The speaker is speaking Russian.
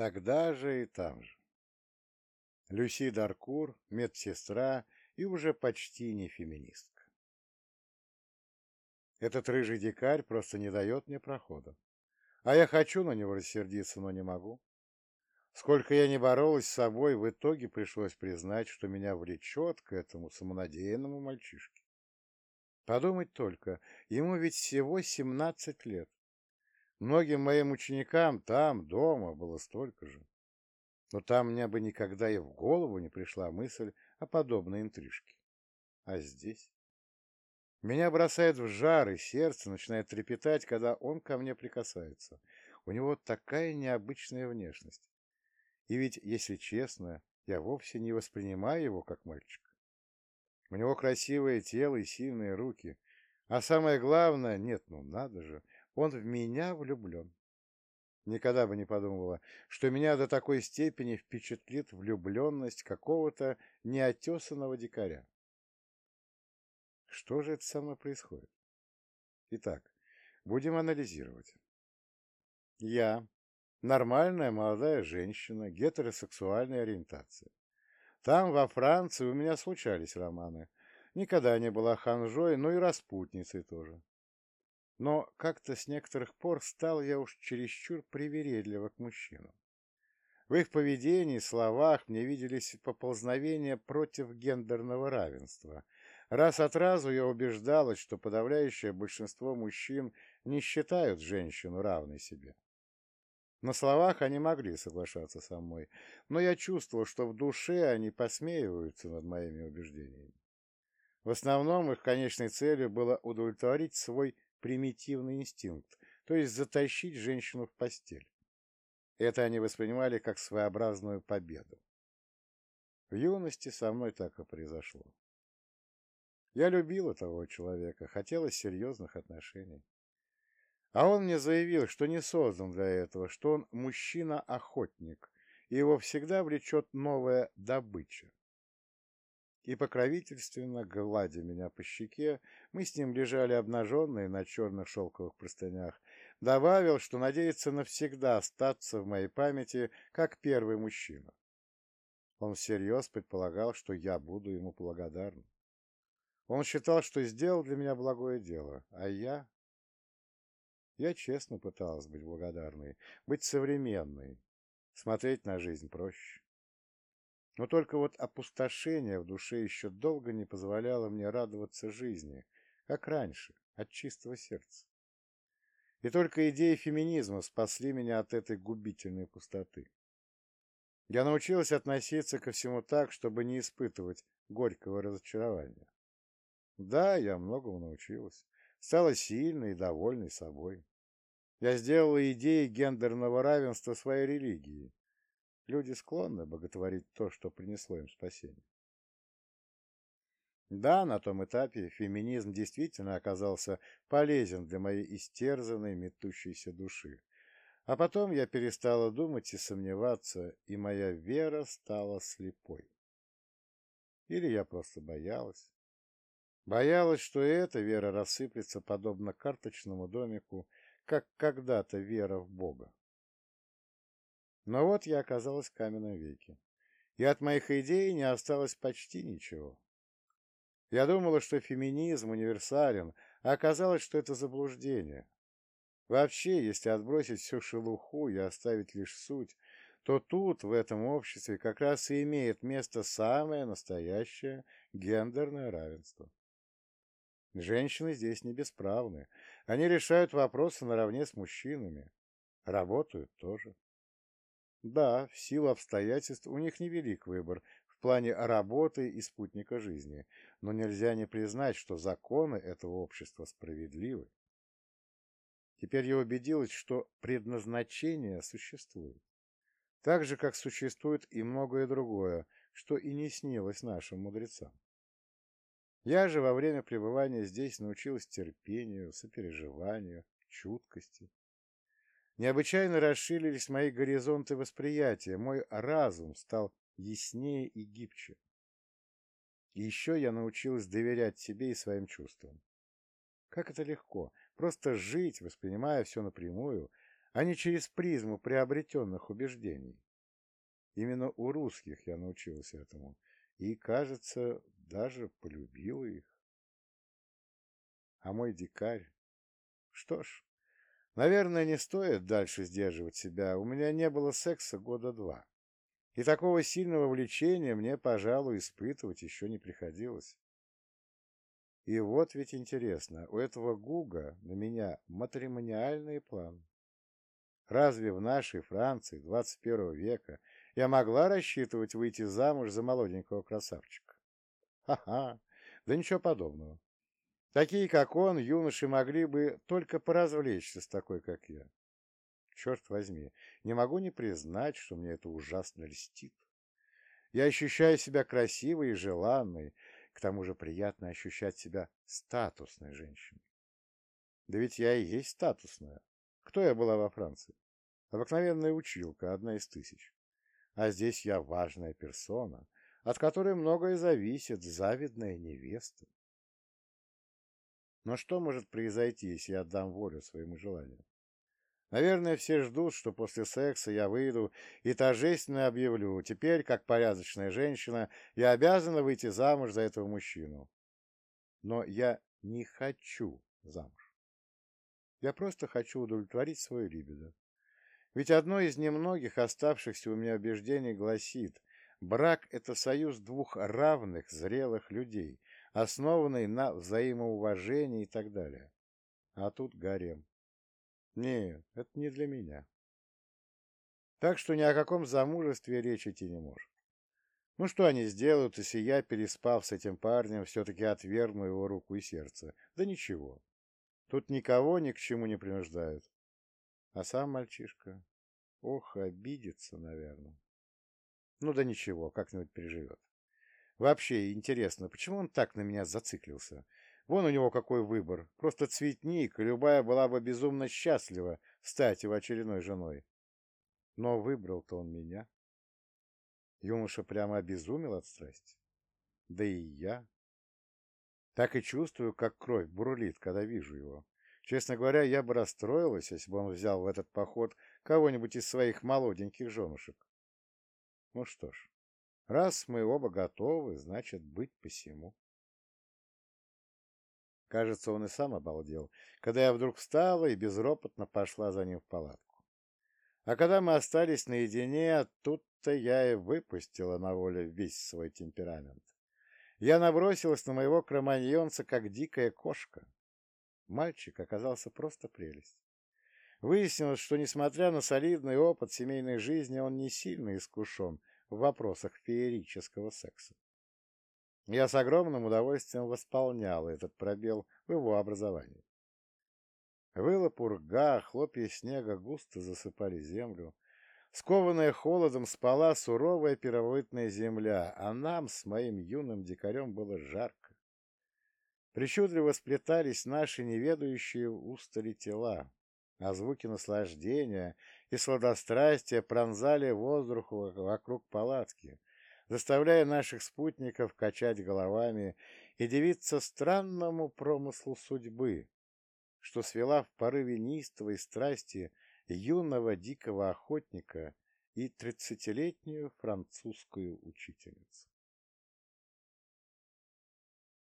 Тогда же и там же. Люси Даркур, медсестра и уже почти не феминистка. Этот рыжий дикарь просто не дает мне прохода. А я хочу на него рассердиться, но не могу. Сколько я не боролась с собой, в итоге пришлось признать, что меня влечет к этому самонадеянному мальчишке. Подумать только, ему ведь всего семнадцать лет. Многим моим ученикам там, дома, было столько же. Но там мне бы никогда и в голову не пришла мысль о подобной интрижке. А здесь? Меня бросает в жар, и сердце начинает трепетать, когда он ко мне прикасается. У него такая необычная внешность. И ведь, если честно, я вовсе не воспринимаю его как мальчика. У него красивое тело и сильные руки. А самое главное, нет, ну надо же, он в меня влюблен. Никогда бы не подумала, что меня до такой степени впечатлит влюбленность какого-то неотесанного дикаря. Что же это со мной происходит? Итак, будем анализировать. Я нормальная молодая женщина гетеросексуальной ориентации. Там, во Франции, у меня случались романы. Никогда не была ханжой, но и распутницей тоже. Но как-то с некоторых пор стал я уж чересчур привередлива к мужчинам. В их поведении, словах мне виделись поползновения против гендерного равенства. Раз от разу я убеждалась, что подавляющее большинство мужчин не считают женщину равной себе. На словах они могли соглашаться со мной, но я чувствовал, что в душе они посмеиваются над моими убеждениями. В основном их конечной целью было удовлетворить свой примитивный инстинкт, то есть затащить женщину в постель. Это они воспринимали как своеобразную победу. В юности со мной так и произошло. Я любила того человека, хотела серьезных отношений. А он мне заявил, что не создан для этого, что он мужчина-охотник, и его всегда влечет новая добыча. И покровительственно, гладя меня по щеке, мы с ним лежали обнаженные на черных шелковых простынях, добавил, что надеется навсегда остаться в моей памяти как первый мужчина. Он всерьез предполагал, что я буду ему благодарна. Он считал, что сделал для меня благое дело, а я я честно пыталась быть благодарной, быть современной, смотреть на жизнь проще. Но только вот опустошение в душе еще долго не позволяло мне радоваться жизни, как раньше, от чистого сердца. И только идеи феминизма спасли меня от этой губительной пустоты. Я научилась относиться ко всему так, чтобы не испытывать горького разочарования. Да, я многому научилась, стала сильной и довольной собой. Я сделала идеи гендерного равенства своей религией. Люди склонны боготворить то, что принесло им спасение. Да, на том этапе феминизм действительно оказался полезен для моей истерзанной, метущейся души. А потом я перестала думать и сомневаться, и моя вера стала слепой. Или я просто боялась. Боялась, что эта вера рассыплется подобно карточному домику, как когда-то вера в Бога. Но вот я оказалась в каменном веке, и от моих идей не осталось почти ничего. Я думала, что феминизм универсален, а оказалось, что это заблуждение. Вообще, если отбросить всю шелуху и оставить лишь суть, то тут, в этом обществе, как раз и имеет место самое настоящее гендерное равенство. Женщины здесь не бесправны. Они решают вопросы наравне с мужчинами. Работают тоже. Да, в силу обстоятельств у них невелик выбор в плане работы и спутника жизни, но нельзя не признать, что законы этого общества справедливы. Теперь я убедилась, что предназначение существует. Так же, как существует и многое другое, что и не снилось нашим мудрецам. Я же во время пребывания здесь научилась терпению, сопереживанию, чуткости. Необычайно расширились мои горизонты восприятия, мой разум стал яснее и гибче. И еще я научилась доверять себе и своим чувствам. Как это легко, просто жить, воспринимая все напрямую, а не через призму приобретенных убеждений. Именно у русских я научился этому, и, кажется, даже полюбил их. А мой дикарь... Что ж, наверное, не стоит дальше сдерживать себя. У меня не было секса года два. И такого сильного влечения мне, пожалуй, испытывать еще не приходилось. И вот ведь интересно, у этого Гуга на меня матримониальные планы. Разве в нашей Франции 21 века я могла рассчитывать выйти замуж за молоденького красавчика? Ха-ха, да ничего подобного. Такие, как он, юноши могли бы только поразвлечься с такой, как я. Черт возьми, не могу не признать, что мне это ужасно льстит. Я ощущаю себя красивой и желанной, к тому же приятно ощущать себя статусной женщиной. Да ведь я и есть статусная. Кто я была во Франции? Обыкновенная училка, одна из тысяч. А здесь я важная персона, от которой многое зависит, завидная невеста. Но что может произойти, если я отдам волю своему желанию? Наверное, все ждут, что после секса я выйду и торжественно объявлю, теперь, как порядочная женщина, я обязана выйти замуж за этого мужчину. Но я не хочу замуж. Я просто хочу удовлетворить свою либидо. Ведь одно из немногих оставшихся у меня убеждений гласит, брак – это союз двух равных, зрелых людей, основанный на взаимоуважении и так далее. А тут гарем. Нет, это не для меня. Так что ни о каком замужестве речь идти не может. Ну что они сделают, если я, переспав с этим парнем, все-таки отвергну его руку и сердце? Да ничего. Тут никого ни к чему не принуждают. А сам мальчишка, ох, обидится, наверное. Ну да ничего, как-нибудь переживет. Вообще интересно, почему он так на меня зациклился? Вон у него какой выбор. Просто цветник, и любая была бы безумно счастлива стать его очередной женой. Но выбрал-то он меня. Юноша прямо обезумел от страсти. Да и я. Так и чувствую, как кровь бурлит, когда вижу его. Честно говоря, я бы расстроилась, если бы он взял в этот поход кого-нибудь из своих молоденьких женушек. Ну что ж, раз мы оба готовы, значит, быть посему. Кажется, он и сам обалдел, когда я вдруг встала и безропотно пошла за ним в палатку. А когда мы остались наедине, тут-то я и выпустила на волю весь свой темперамент. Я набросилась на моего кроманьонца, как дикая кошка. Мальчик оказался просто прелесть. Выяснилось, что, несмотря на солидный опыт семейной жизни, он не сильно искушен в вопросах феерического секса. Я с огромным удовольствием восполнял этот пробел в его образовании. Выла пурга, хлопья снега густо засыпали землю. Скованная холодом спала суровая первобытная земля, а нам с моим юным дикарем было жарко. Причудливо сплетались наши неведающие устали тела, а звуки наслаждения и сладострастия пронзали воздух вокруг палатки, заставляя наших спутников качать головами и дивиться странному промыслу судьбы, что свела в порыве неистовой страсти юного дикого охотника и тридцатилетнюю французскую учительницу.